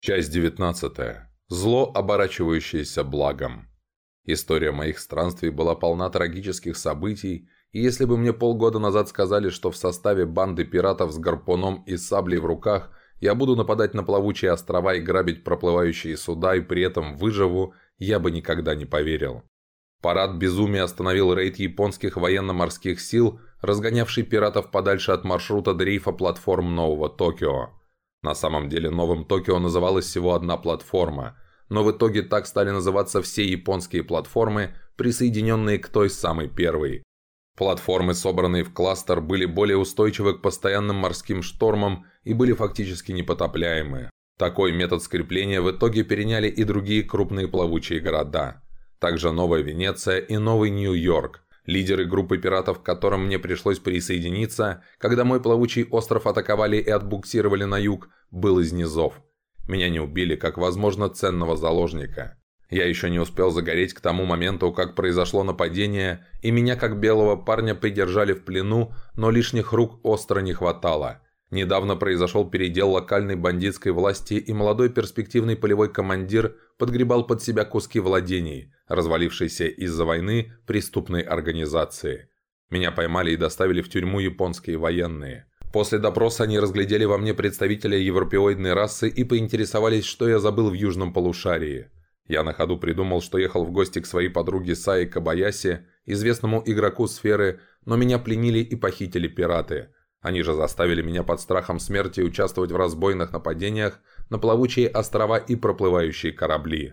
Часть 19. Зло, оборачивающееся благом. История моих странствий была полна трагических событий, и если бы мне полгода назад сказали, что в составе банды пиратов с гарпуном и саблей в руках я буду нападать на плавучие острова и грабить проплывающие суда и при этом выживу, я бы никогда не поверил. Парад безумия остановил рейд японских военно-морских сил, разгонявший пиратов подальше от маршрута дрейфа платформ Нового Токио. На самом деле новым Токио называлась всего одна платформа, но в итоге так стали называться все японские платформы, присоединенные к той самой первой. Платформы, собранные в кластер, были более устойчивы к постоянным морским штормам и были фактически непотопляемы. Такой метод скрепления в итоге переняли и другие крупные плавучие города. Также Новая Венеция и Новый Нью-Йорк – Лидеры группы пиратов, к которым мне пришлось присоединиться, когда мой плавучий остров атаковали и отбуксировали на юг, был из низов. Меня не убили, как, возможно, ценного заложника. Я еще не успел загореть к тому моменту, как произошло нападение, и меня, как белого парня, придержали в плену, но лишних рук остро не хватало. Недавно произошел передел локальной бандитской власти, и молодой перспективный полевой командир подгребал под себя куски владений, развалившейся из-за войны преступной организации. Меня поймали и доставили в тюрьму японские военные. После допроса они разглядели во мне представителя европеоидной расы и поинтересовались, что я забыл в южном полушарии. Я на ходу придумал, что ехал в гости к своей подруге Саи Кабаяси, известному игроку сферы, но меня пленили и похитили пираты – они же заставили меня под страхом смерти участвовать в разбойных нападениях на плавучие острова и проплывающие корабли.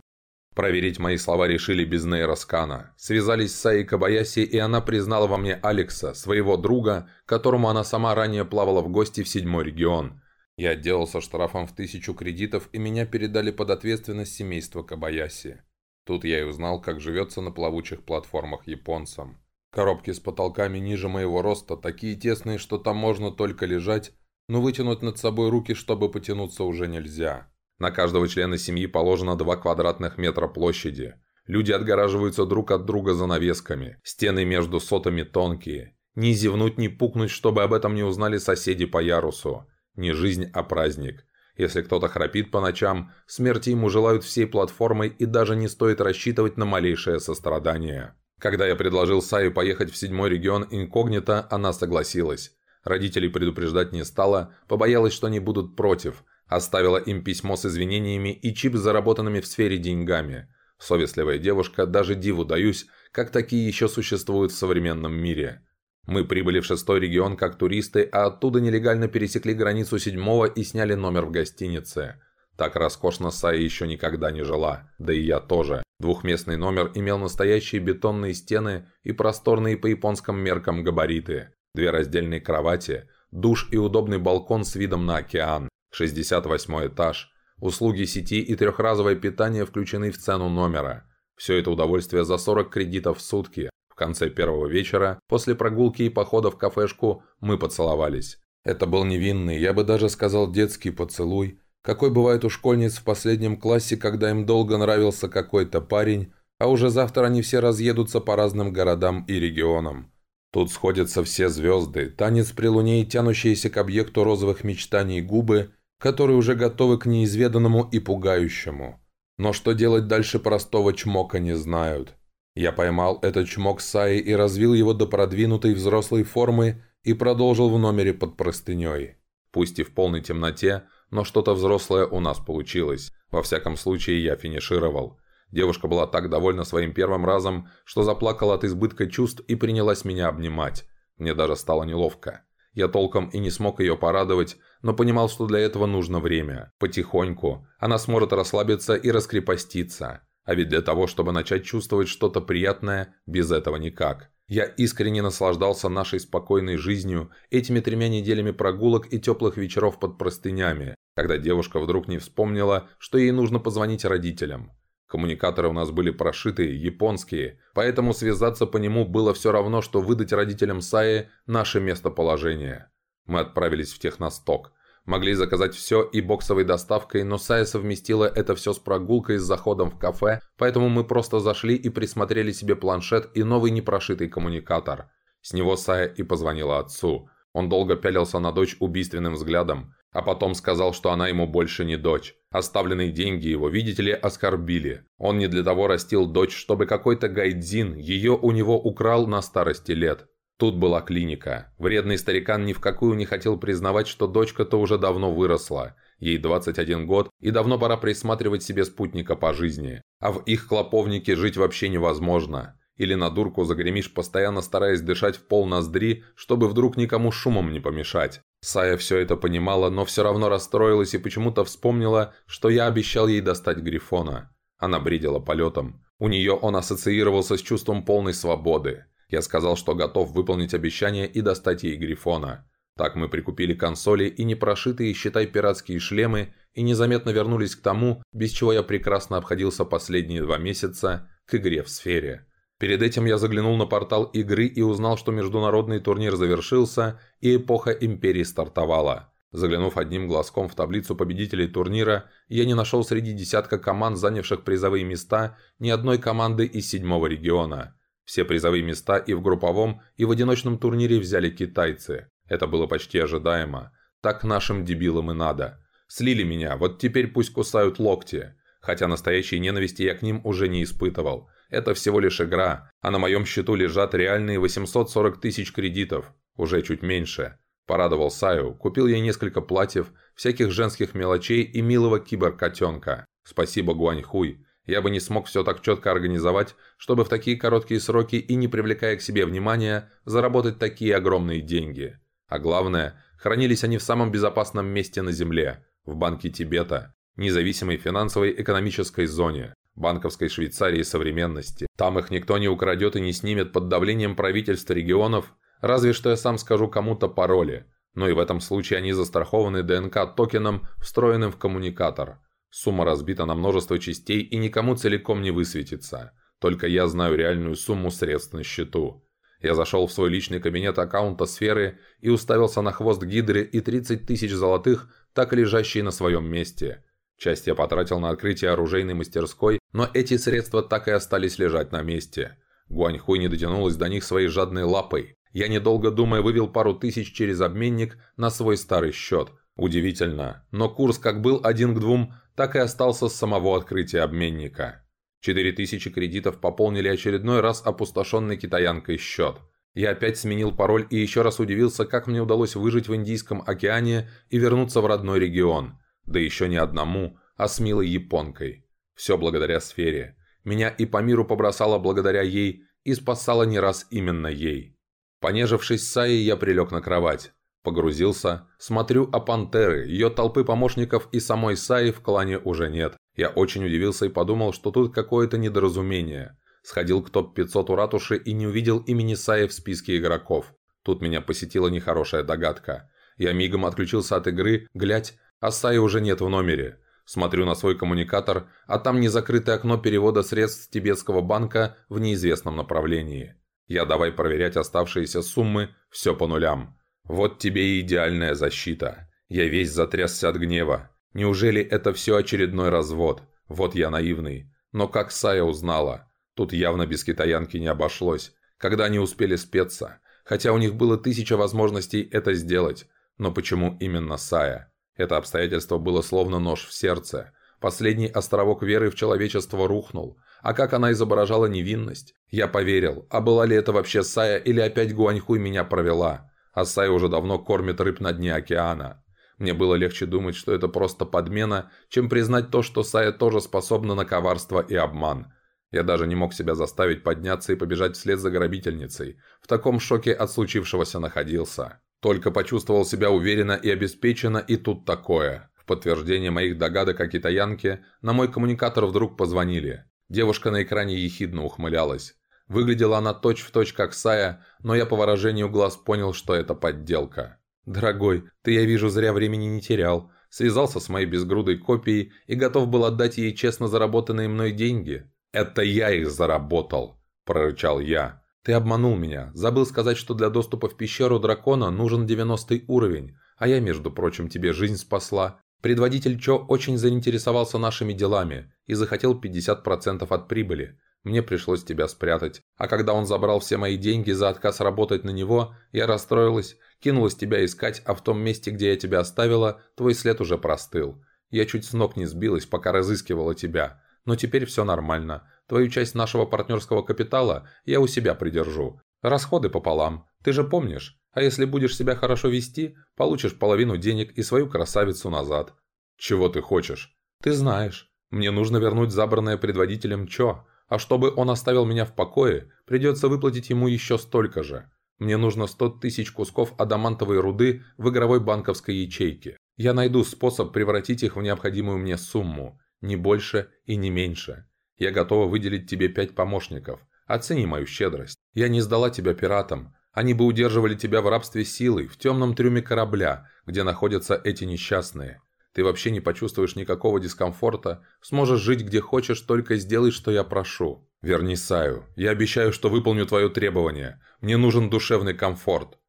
Проверить мои слова решили без нейроскана. Связались с Саей Кабаяси, и она признала во мне Алекса, своего друга, которому она сама ранее плавала в гости в седьмой регион. Я отделался штрафом в тысячу кредитов, и меня передали под ответственность семейства Кабаяси. Тут я и узнал, как живется на плавучих платформах японцам. Коробки с потолками ниже моего роста, такие тесные, что там можно только лежать, но вытянуть над собой руки, чтобы потянуться, уже нельзя. На каждого члена семьи положено 2 квадратных метра площади. Люди отгораживаются друг от друга занавесками. Стены между сотами тонкие. Ни зевнуть, ни пукнуть, чтобы об этом не узнали соседи по ярусу. Не жизнь, а праздник. Если кто-то храпит по ночам, смерти ему желают всей платформой и даже не стоит рассчитывать на малейшее сострадание. Когда я предложил Сае поехать в седьмой регион инкогнито, она согласилась. Родителей предупреждать не стала, побоялась, что они будут против. Оставила им письмо с извинениями и чип заработанными в сфере деньгами. Совестливая девушка, даже диву даюсь, как такие еще существуют в современном мире. Мы прибыли в шестой регион как туристы, а оттуда нелегально пересекли границу седьмого и сняли номер в гостинице. Так роскошно Сая еще никогда не жила, да и я тоже. Двухместный номер имел настоящие бетонные стены и просторные по японским меркам габариты, две раздельные кровати, душ и удобный балкон с видом на океан, 68 этаж, услуги сети и трехразовое питание включены в цену номера. Все это удовольствие за 40 кредитов в сутки. В конце первого вечера, после прогулки и похода в кафешку, мы поцеловались. Это был невинный, я бы даже сказал детский поцелуй, какой бывает у школьниц в последнем классе, когда им долго нравился какой-то парень, а уже завтра они все разъедутся по разным городам и регионам. Тут сходятся все звезды, танец при луне и тянущиеся к объекту розовых мечтаний губы, которые уже готовы к неизведанному и пугающему. Но что делать дальше простого чмока не знают. Я поймал этот чмок Саи и развил его до продвинутой взрослой формы и продолжил в номере под простыней. Пусть и в полной темноте, но что-то взрослое у нас получилось. Во всяком случае, я финишировал. Девушка была так довольна своим первым разом, что заплакала от избытка чувств и принялась меня обнимать. Мне даже стало неловко. Я толком и не смог ее порадовать, но понимал, что для этого нужно время. Потихоньку. Она сможет расслабиться и раскрепоститься. А ведь для того, чтобы начать чувствовать что-то приятное, без этого никак. Я искренне наслаждался нашей спокойной жизнью, этими тремя неделями прогулок и теплых вечеров под простынями, когда девушка вдруг не вспомнила, что ей нужно позвонить родителям. Коммуникаторы у нас были прошитые, японские, поэтому связаться по нему было все равно, что выдать родителям Саи наше местоположение. Мы отправились в Техносток. Могли заказать все и боксовой доставкой, но Сая совместила это все с прогулкой с заходом в кафе, поэтому мы просто зашли и присмотрели себе планшет и новый непрошитый коммуникатор. С него Сая и позвонила отцу. Он долго пялился на дочь убийственным взглядом, а потом сказал, что она ему больше не дочь. Оставленные деньги его, видите ли, оскорбили. Он не для того растил дочь, чтобы какой-то гайдзин ее у него украл на старости лет. Тут была клиника. Вредный старикан ни в какую не хотел признавать, что дочка-то уже давно выросла. Ей 21 год, и давно пора присматривать себе спутника по жизни. А в их клоповнике жить вообще невозможно. Или на дурку загремишь, постоянно стараясь дышать в пол ноздри, чтобы вдруг никому шумом не помешать. Сая все это понимала, но все равно расстроилась и почему-то вспомнила, что я обещал ей достать Грифона. Она бредила полетом. У нее он ассоциировался с чувством полной свободы. Я сказал, что готов выполнить обещание и достать ей Грифона. Так мы прикупили консоли и непрошитые, считай, пиратские шлемы, и незаметно вернулись к тому, без чего я прекрасно обходился последние два месяца, к игре в сфере. Перед этим я заглянул на портал игры и узнал, что международный турнир завершился и эпоха Империи стартовала. Заглянув одним глазком в таблицу победителей турнира, я не нашел среди десятка команд, занявших призовые места, ни одной команды из седьмого региона. Все призовые места и в групповом, и в одиночном турнире взяли китайцы. Это было почти ожидаемо. Так нашим дебилам и надо. Слили меня, вот теперь пусть кусают локти. Хотя настоящей ненависти я к ним уже не испытывал. Это всего лишь игра, а на моем счету лежат реальные 840 тысяч кредитов. Уже чуть меньше. Порадовал Саю, купил ей несколько платьев, всяких женских мелочей и милого киберкотенка. Спасибо, Гуаньхуй. Я бы не смог все так четко организовать, чтобы в такие короткие сроки и не привлекая к себе внимания, заработать такие огромные деньги. А главное, хранились они в самом безопасном месте на Земле, в Банке Тибета, независимой финансовой экономической зоне, банковской Швейцарии современности. Там их никто не украдет и не снимет под давлением правительства регионов, разве что я сам скажу кому-то пароли. Но и в этом случае они застрахованы ДНК-токеном, встроенным в коммуникатор. Сумма разбита на множество частей и никому целиком не высветится. Только я знаю реальную сумму средств на счету. Я зашел в свой личный кабинет аккаунта сферы и уставился на хвост гидры и 30 тысяч золотых, так и лежащие на своем месте. Часть я потратил на открытие оружейной мастерской, но эти средства так и остались лежать на месте. Гуаньхуй не дотянулась до них своей жадной лапой. Я, недолго думая, вывел пару тысяч через обменник на свой старый счет. Удивительно, но курс как был один к двум, так и остался с самого открытия обменника. Четыре тысячи кредитов пополнили очередной раз опустошенный китаянкой счет. Я опять сменил пароль и еще раз удивился, как мне удалось выжить в Индийском океане и вернуться в родной регион. Да еще не одному, а с милой японкой. Все благодаря сфере. Меня и по миру побросало благодаря ей, и спасало не раз именно ей. Понежившись с Саей, я прилег на кровать. Погрузился, смотрю, а пантеры, ее толпы помощников и самой Саи в клане уже нет. Я очень удивился и подумал, что тут какое-то недоразумение. Сходил к топ-500 у ратуши и не увидел имени Саи в списке игроков. Тут меня посетила нехорошая догадка. Я мигом отключился от игры, глядь, а Саи уже нет в номере. Смотрю на свой коммуникатор, а там незакрытое окно перевода средств тибетского банка в неизвестном направлении. Я давай проверять оставшиеся суммы, все по нулям. Вот тебе и идеальная защита. Я весь затрясся от гнева. Неужели это все очередной развод? Вот я наивный. Но как Сая узнала? Тут явно без китаянки не обошлось. Когда они успели спеться? Хотя у них было тысяча возможностей это сделать. Но почему именно Сая? Это обстоятельство было словно нож в сердце. Последний островок веры в человечество рухнул. А как она изображала невинность? Я поверил. А была ли это вообще Сая или опять Гуаньхуй меня провела? Асай уже давно кормит рыб на дне океана. Мне было легче думать, что это просто подмена, чем признать то, что Сая тоже способна на коварство и обман. Я даже не мог себя заставить подняться и побежать вслед за грабительницей. В таком шоке от случившегося находился. Только почувствовал себя уверенно и обеспеченно, и тут такое. В подтверждение моих догадок о китаянке на мой коммуникатор вдруг позвонили. Девушка на экране ехидно ухмылялась. Выглядела она точь-в-точь точь как Сая, но я по выражению глаз понял, что это подделка. «Дорогой, ты, я вижу, зря времени не терял. Связался с моей безгрудой копией и готов был отдать ей честно заработанные мной деньги». «Это я их заработал», – прорычал я. «Ты обманул меня. Забыл сказать, что для доступа в пещеру дракона нужен 90 уровень, а я, между прочим, тебе жизнь спасла. Предводитель Чо очень заинтересовался нашими делами и захотел 50% от прибыли. Мне пришлось тебя спрятать. А когда он забрал все мои деньги за отказ работать на него, я расстроилась, кинулась тебя искать, а в том месте, где я тебя оставила, твой след уже простыл. Я чуть с ног не сбилась, пока разыскивала тебя. Но теперь все нормально. Твою часть нашего партнерского капитала я у себя придержу. Расходы пополам. Ты же помнишь? А если будешь себя хорошо вести, получишь половину денег и свою красавицу назад. Чего ты хочешь? Ты знаешь. Мне нужно вернуть забранное предводителем Чо. А чтобы он оставил меня в покое, придется выплатить ему еще столько же. Мне нужно 100 тысяч кусков адамантовой руды в игровой банковской ячейке. Я найду способ превратить их в необходимую мне сумму. Не больше и не меньше. Я готова выделить тебе пять помощников. Оцени мою щедрость. Я не сдала тебя пиратам. Они бы удерживали тебя в рабстве силой, в темном трюме корабля, где находятся эти несчастные. Ты вообще не почувствуешь никакого дискомфорта, сможешь жить где хочешь, только сделай, что я прошу. Верни Саю. Я обещаю, что выполню твое требование. Мне нужен душевный комфорт.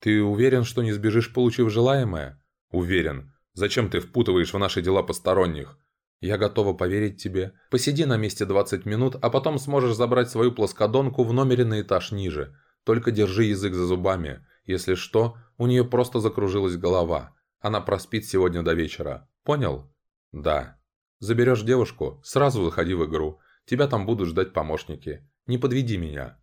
Ты уверен, что не сбежишь, получив желаемое? Уверен. Зачем ты впутываешь в наши дела посторонних? Я готова поверить тебе. Посиди на месте 20 минут, а потом сможешь забрать свою плоскодонку в номере на этаж ниже. Только держи язык за зубами. Если что, у нее просто закружилась голова. Она проспит сегодня до вечера. Понял? Да. Заберешь девушку, сразу заходи в игру. Тебя там будут ждать помощники. Не подведи меня.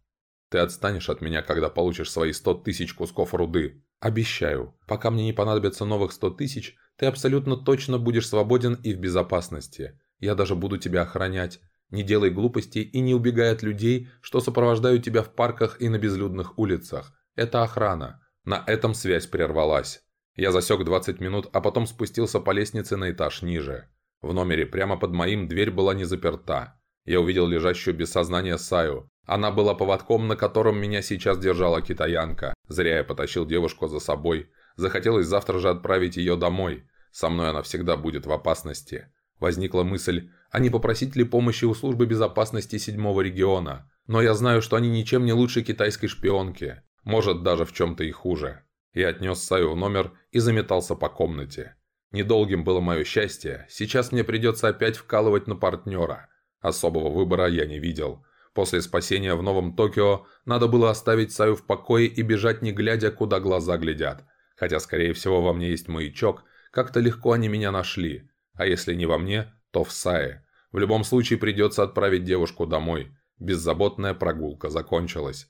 Ты отстанешь от меня, когда получишь свои сто тысяч кусков руды. Обещаю, пока мне не понадобится новых сто тысяч, ты абсолютно точно будешь свободен и в безопасности. Я даже буду тебя охранять. Не делай глупостей и не убегай от людей, что сопровождают тебя в парках и на безлюдных улицах. Это охрана. На этом связь прервалась. Я засек 20 минут, а потом спустился по лестнице на этаж ниже. В номере прямо под моим дверь была не заперта. Я увидел лежащую без сознания Саю. Она была поводком, на котором меня сейчас держала китаянка. Зря я потащил девушку за собой. Захотелось завтра же отправить ее домой. Со мной она всегда будет в опасности. Возникла мысль, а не попросить ли помощи у службы безопасности седьмого региона. Но я знаю, что они ничем не лучше китайской шпионки. Может, даже в чем-то и хуже. Я отнес Саю в номер и заметался по комнате. Недолгим было мое счастье, сейчас мне придется опять вкалывать на партнера. Особого выбора я не видел. После спасения в Новом Токио надо было оставить Саю в покое и бежать не глядя, куда глаза глядят. Хотя, скорее всего, во мне есть маячок, как-то легко они меня нашли. А если не во мне, то в Сае. В любом случае придется отправить девушку домой. Беззаботная прогулка закончилась.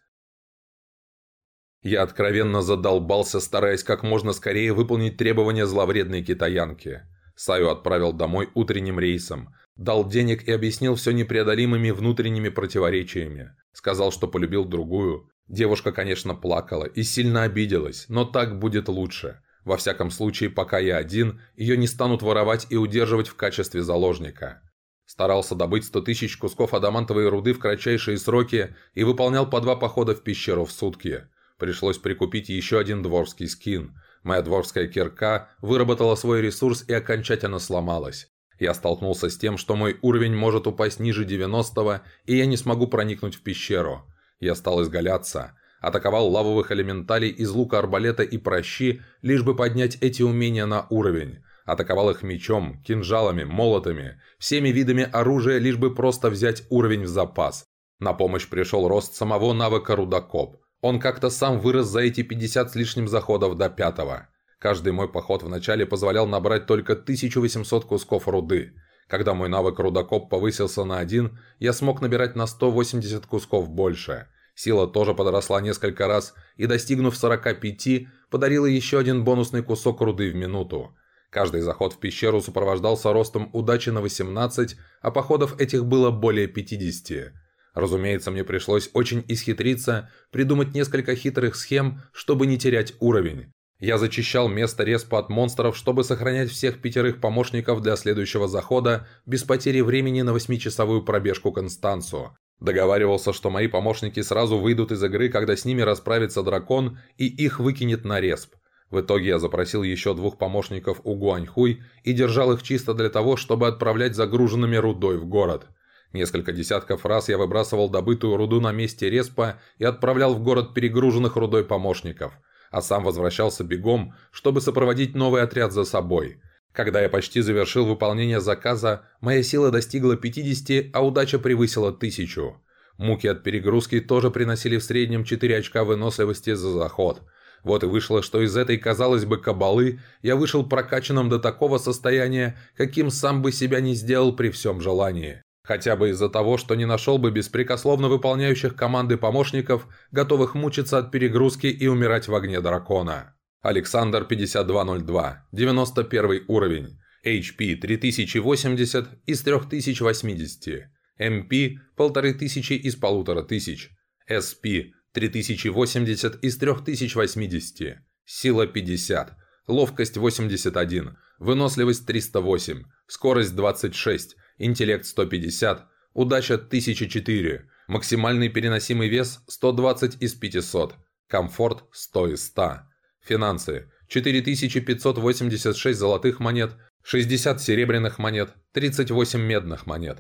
Я откровенно задолбался, стараясь как можно скорее выполнить требования зловредной китаянки. Саю отправил домой утренним рейсом, дал денег и объяснил все непреодолимыми внутренними противоречиями. Сказал, что полюбил другую. Девушка, конечно, плакала и сильно обиделась, но так будет лучше. Во всяком случае, пока я один, ее не станут воровать и удерживать в качестве заложника. Старался добыть 100 тысяч кусков адамантовой руды в кратчайшие сроки и выполнял по два похода в пещеру в сутки – Пришлось прикупить еще один дворский скин. Моя дворская кирка выработала свой ресурс и окончательно сломалась. Я столкнулся с тем, что мой уровень может упасть ниже 90-го, и я не смогу проникнуть в пещеру. Я стал изгаляться. Атаковал лавовых элементалей из лука арбалета и прощи, лишь бы поднять эти умения на уровень. Атаковал их мечом, кинжалами, молотами, всеми видами оружия, лишь бы просто взять уровень в запас. На помощь пришел рост самого навыка рудокоп. Он как-то сам вырос за эти 50 с лишним заходов до пятого. Каждый мой поход вначале позволял набрать только 1800 кусков руды. Когда мой навык рудокоп повысился на один, я смог набирать на 180 кусков больше. Сила тоже подросла несколько раз и, достигнув 45, подарила еще один бонусный кусок руды в минуту. Каждый заход в пещеру сопровождался ростом удачи на 18, а походов этих было более 50. Разумеется, мне пришлось очень исхитриться, придумать несколько хитрых схем, чтобы не терять уровень. Я зачищал место респа от монстров, чтобы сохранять всех пятерых помощников для следующего захода, без потери времени на восьмичасовую пробежку Констанцу. Договаривался, что мои помощники сразу выйдут из игры, когда с ними расправится дракон и их выкинет на респ. В итоге я запросил еще двух помощников у Гуаньхуй и держал их чисто для того, чтобы отправлять загруженными рудой в город – Несколько десятков раз я выбрасывал добытую руду на месте респа и отправлял в город перегруженных рудой помощников, а сам возвращался бегом, чтобы сопроводить новый отряд за собой. Когда я почти завершил выполнение заказа, моя сила достигла 50, а удача превысила 1000. Муки от перегрузки тоже приносили в среднем 4 очка выносливости за заход. Вот и вышло, что из этой, казалось бы, кабалы я вышел прокачанным до такого состояния, каким сам бы себя не сделал при всем желании. Хотя бы из-за того, что не нашел бы беспрекословно выполняющих команды помощников, готовых мучиться от перегрузки и умирать в огне дракона. Александр 5202, 91 уровень, HP 3080 из 3080, MP 1500 из 1500, SP 3080 из 3080, сила 50, ловкость 81, выносливость 308, скорость 26, интеллект 150, удача 1004, максимальный переносимый вес 120 из 500, комфорт 100 из 100. Финансы 4586 золотых монет, 60 серебряных монет, 38 медных монет.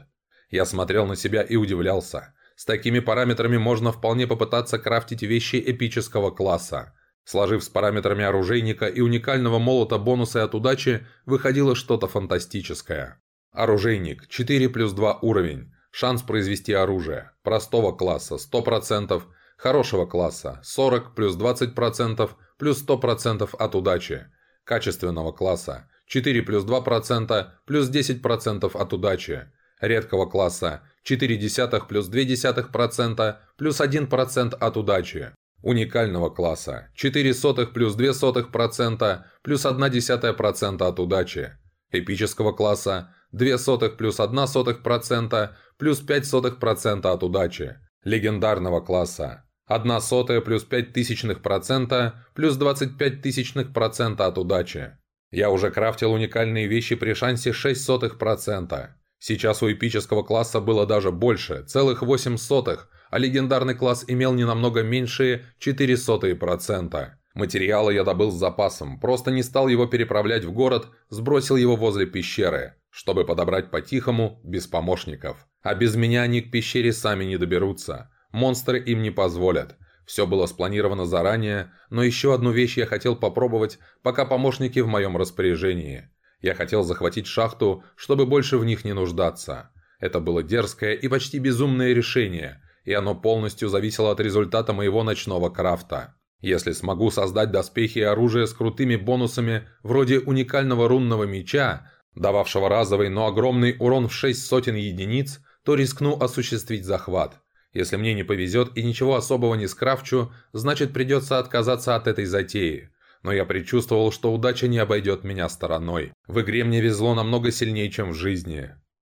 Я смотрел на себя и удивлялся. С такими параметрами можно вполне попытаться крафтить вещи эпического класса. Сложив с параметрами оружейника и уникального молота бонусы от удачи, выходило что-то фантастическое. Оружейник 4 плюс 2 уровень. Шанс произвести оружие. Простого класса 100%, хорошего класса 40 плюс 20%, плюс 100% от удачи. Качественного класса 4 плюс 2%, плюс 10% от удачи. Редкого класса 4 десятых плюс 2 десятых процента плюс 1% от удачи. Уникального класса 4 сотых плюс 2 сотых процента плюс 1 десятая процента от удачи. Эпического класса 2 сотых плюс 1 сотых процента плюс 5 сотых процента от удачи. Легендарного класса 1 сотая плюс 5 тысячных процента плюс 25 тысячных процента от удачи. Я уже крафтил уникальные вещи при шансе 6 сотых процента. Сейчас у эпического класса было даже больше, целых 8 сотых, а легендарный класс имел не намного меньшие 4 сотые процента. Материалы я добыл с запасом, просто не стал его переправлять в город, сбросил его возле пещеры, чтобы подобрать по-тихому, без помощников. А без меня они к пещере сами не доберутся. Монстры им не позволят. Все было спланировано заранее, но еще одну вещь я хотел попробовать, пока помощники в моем распоряжении. Я хотел захватить шахту, чтобы больше в них не нуждаться. Это было дерзкое и почти безумное решение, и оно полностью зависело от результата моего ночного крафта. Если смогу создать доспехи и оружие с крутыми бонусами, вроде уникального рунного меча, дававшего разовый, но огромный урон в 6 сотен единиц, то рискну осуществить захват. Если мне не повезет и ничего особого не скрафчу, значит придется отказаться от этой затеи но я предчувствовал, что удача не обойдет меня стороной. В игре мне везло намного сильнее, чем в жизни.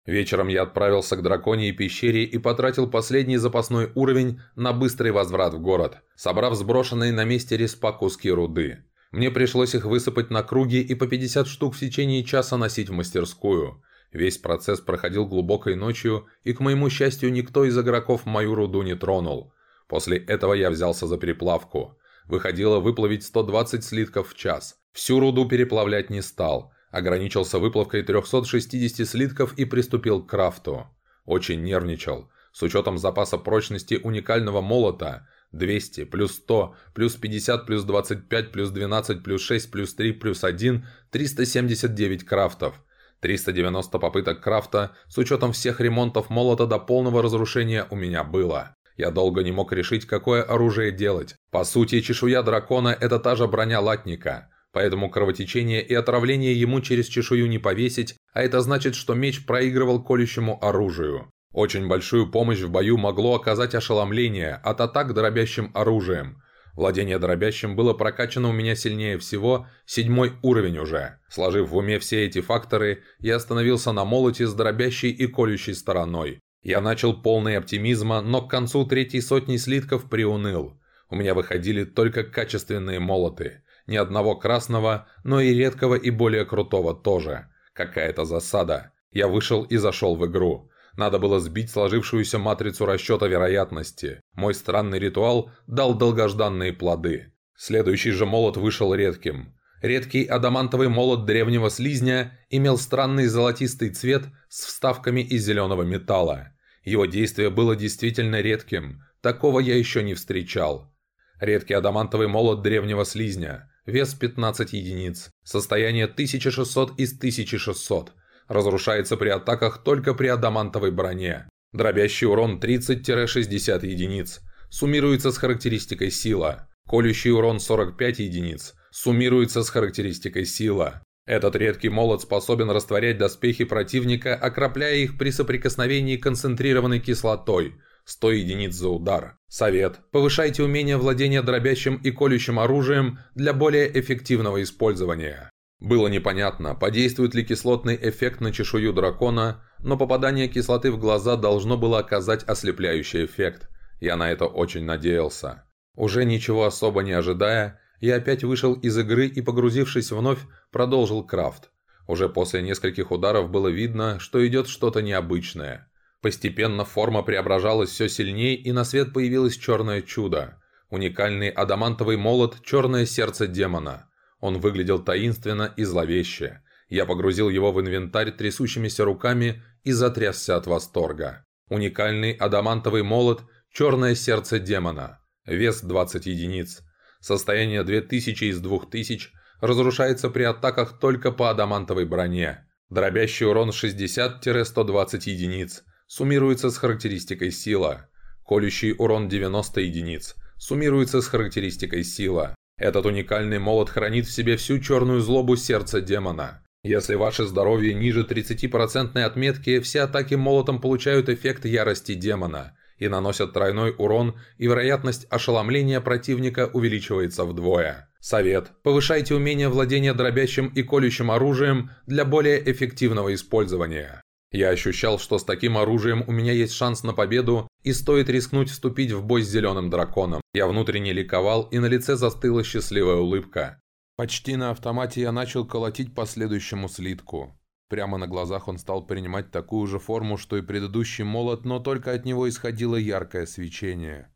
Вечером я отправился к драконьей пещере и потратил последний запасной уровень на быстрый возврат в город, собрав сброшенные на месте респа куски руды. Мне пришлось их высыпать на круги и по 50 штук в течение часа носить в мастерскую. Весь процесс проходил глубокой ночью, и, к моему счастью, никто из игроков мою руду не тронул. После этого я взялся за переплавку. Выходило выплавить 120 слитков в час. Всю руду переплавлять не стал. Ограничился выплавкой 360 слитков и приступил к крафту. Очень нервничал. С учетом запаса прочности уникального молота 200 плюс 100 плюс 50 плюс 25 плюс 12 плюс 6 плюс 3 плюс 1 379 крафтов. 390 попыток крафта с учетом всех ремонтов молота до полного разрушения у меня было. Я долго не мог решить, какое оружие делать. По сути, чешуя дракона – это та же броня латника. Поэтому кровотечение и отравление ему через чешую не повесить, а это значит, что меч проигрывал колющему оружию. Очень большую помощь в бою могло оказать ошеломление от атак дробящим оружием. Владение дробящим было прокачано у меня сильнее всего, седьмой уровень уже. Сложив в уме все эти факторы, я остановился на молоте с дробящей и колющей стороной. Я начал полный оптимизма, но к концу третьей сотни слитков приуныл. У меня выходили только качественные молоты. Ни одного красного, но и редкого и более крутого тоже. Какая-то засада. Я вышел и зашел в игру. Надо было сбить сложившуюся матрицу расчета вероятности. Мой странный ритуал дал долгожданные плоды. Следующий же молот вышел редким. Редкий адамантовый молот древнего слизня имел странный золотистый цвет с вставками из зеленого металла. Его действие было действительно редким, такого я еще не встречал. Редкий адамантовый молот древнего слизня, вес 15 единиц, состояние 1600 из 1600, разрушается при атаках только при адамантовой броне. Дробящий урон 30-60 единиц, суммируется с характеристикой сила. Колющий урон 45 единиц. Суммируется с характеристикой сила. Этот редкий молот способен растворять доспехи противника, окропляя их при соприкосновении концентрированной кислотой. 100 единиц за удар. Совет. Повышайте умение владения дробящим и колющим оружием для более эффективного использования. Было непонятно, подействует ли кислотный эффект на чешую дракона, но попадание кислоты в глаза должно было оказать ослепляющий эффект. Я на это очень надеялся. Уже ничего особо не ожидая, я опять вышел из игры и, погрузившись вновь, продолжил крафт. Уже после нескольких ударов было видно, что идет что-то необычное. Постепенно форма преображалась все сильнее, и на свет появилось черное чудо. Уникальный адамантовый молот «Черное сердце демона». Он выглядел таинственно и зловеще. Я погрузил его в инвентарь трясущимися руками и затрясся от восторга. Уникальный адамантовый молот «Черное сердце демона». Вес 20 единиц. Состояние 2000 из 2000 разрушается при атаках только по адамантовой броне. Дробящий урон 60-120 единиц. Суммируется с характеристикой сила. Колющий урон 90 единиц. Суммируется с характеристикой сила. Этот уникальный молот хранит в себе всю черную злобу сердца демона. Если ваше здоровье ниже 30% отметки, все атаки молотом получают эффект ярости демона и наносят тройной урон, и вероятность ошеломления противника увеличивается вдвое. Совет. Повышайте умение владения дробящим и колющим оружием для более эффективного использования. Я ощущал, что с таким оружием у меня есть шанс на победу и стоит рискнуть вступить в бой с зеленым драконом. Я внутренне ликовал и на лице застыла счастливая улыбка. Почти на автомате я начал колотить по следующему слитку. Прямо на глазах он стал принимать такую же форму, что и предыдущий молот, но только от него исходило яркое свечение.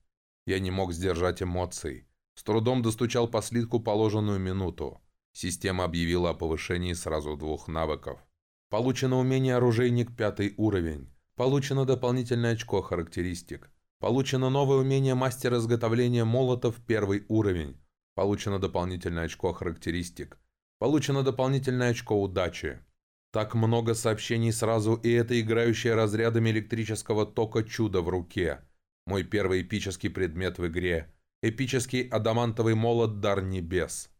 Я не мог сдержать эмоций. С трудом достучал по слитку положенную минуту. Система объявила о повышении сразу двух навыков. Получено умение оружейник пятый уровень. Получено дополнительное очко характеристик. Получено новое умение мастер изготовления молотов первый уровень. Получено дополнительное очко характеристик. Получено дополнительное очко удачи. Так много сообщений сразу, и это играющее разрядами электрического тока чудо в руке. Мой первый эпический предмет в игре. Эпический адамантовый молот Дар Небес.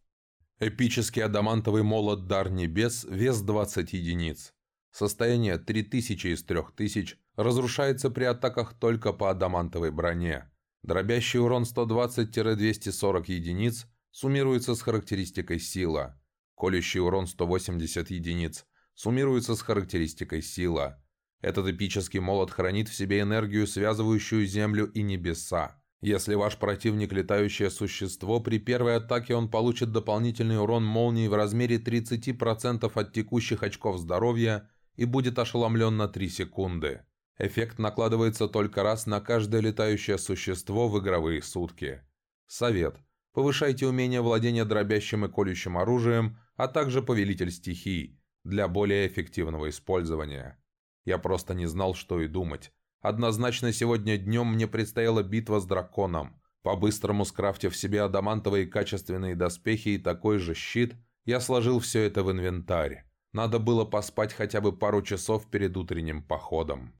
Эпический адамантовый молот Дар Небес, вес 20 единиц. Состояние 3000 из 3000, разрушается при атаках только по адамантовой броне. Дробящий урон 120-240 единиц, суммируется с характеристикой сила. Колющий урон 180 единиц, суммируется с характеристикой сила. Этот эпический молот хранит в себе энергию, связывающую землю и небеса. Если ваш противник – летающее существо, при первой атаке он получит дополнительный урон молнии в размере 30% от текущих очков здоровья и будет ошеломлен на 3 секунды. Эффект накладывается только раз на каждое летающее существо в игровые сутки. Совет. Повышайте умение владения дробящим и колющим оружием, а также повелитель стихий, для более эффективного использования. Я просто не знал, что и думать. Однозначно сегодня днем мне предстояла битва с драконом. По-быстрому скрафтив себе адамантовые качественные доспехи и такой же щит, я сложил все это в инвентарь. Надо было поспать хотя бы пару часов перед утренним походом.